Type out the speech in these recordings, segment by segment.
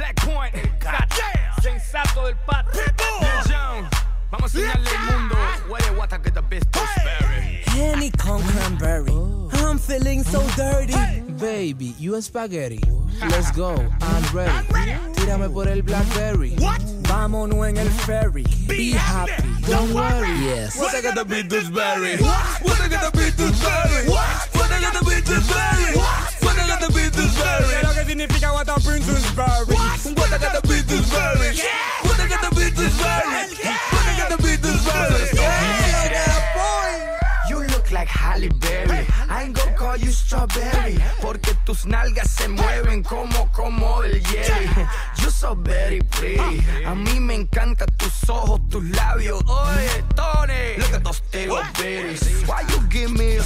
Black Point, sensato del pat. Lil vamos a enseñarle al mundo what it what I get the best berry. Henny con cranberry. Oh. I'm feeling so dirty. Baby, you a spaghetti. Let's go, I'm ready. Tírame por el Blackberry. Vámonos en el ferry. Be happy, don't worry. Yes. What I got the beat this berry? What I Halle Berry. I ain't gonna call you strawberry. Porque tus nalgas se mueven como, como el jelly. You so very pretty. A mí me encantan tus ojos, tus labios. Oye, Tony. Look at those little berries. Why you give me a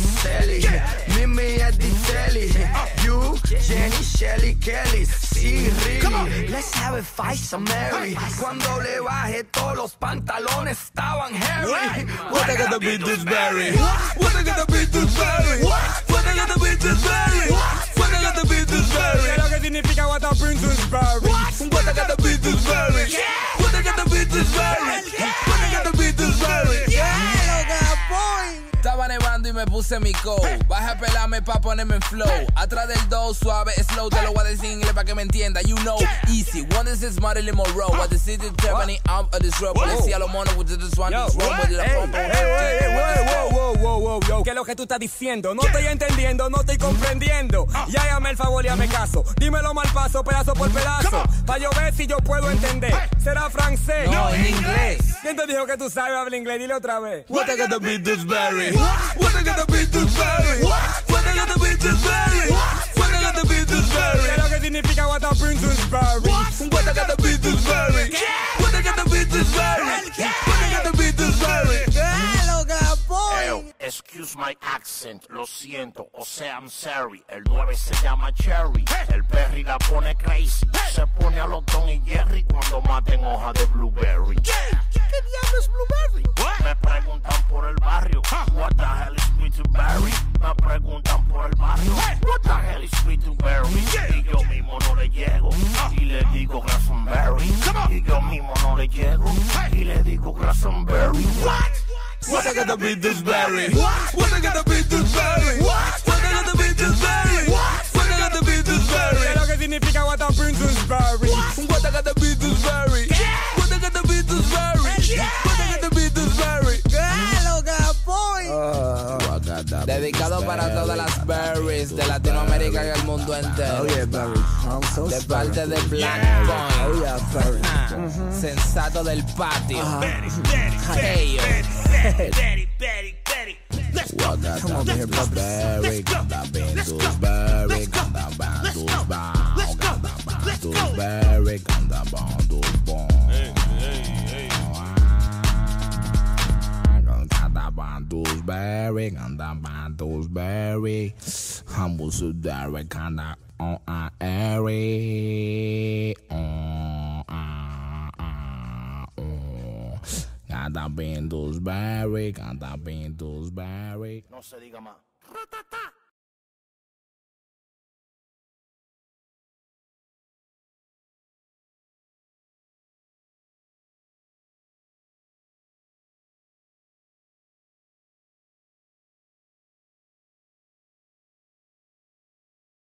Shelly, Kelly. Sí, really. Let's have a fight, some Mary. Cuando le bajé todos los pantalones estaban hairy. What I got the beat this berry? What I got the beat this berry? Puse mi coat. Baja a pelarme pa' ponerme en flow. Atrás del do, suave, slow. Te lo voy a decir en inglés pa' que me entienda. You know, easy. One is this Marilyn Monroe. What the city Tiffany, I'm a this road. Policía los monos, with this one, wow, wow. ¿Qué es lo que tú estás diciendo? No estoy entendiendo, no estoy comprendiendo. Y hágame el favor y hazme caso. Dímelo mal paso, pedazo por pedazo. Pa' yo ver si yo puedo entender. ¿Será francés? No, en inglés. ¿Quién te dijo que tú sabes hablar inglés? Dile otra vez. What I got the beat this berry? What I got the beat this berry? What I got the beat this berry? What I got the beat this ¿Qué berry? es lo que significa what a princess berry? What I got the beat this berry? What I got the beat this berry? What I got the beat this berry? Excuse my accent, lo siento, o sea, I'm sorry. El 9 se llama Cherry, el Perry la pone crazy. Se pone a los Don y Jerry cuando maten hoja de blueberry. Y le digo Glastonbury. What? What I got the beat this berry? What What I got the beat this berry? What para todas las berries de Latinoamérica y el mundo entero. De parte de Black Point. Ah, Sensato del patio. Hey, yo. Come over here, Berry, got Dewsbury, andar pra Dewsbury, Ramos o Derek, andar on a Harry, on a, a, on. Andar bem Dewsbury, andar bem Dewsbury. Nossa, liga, mano.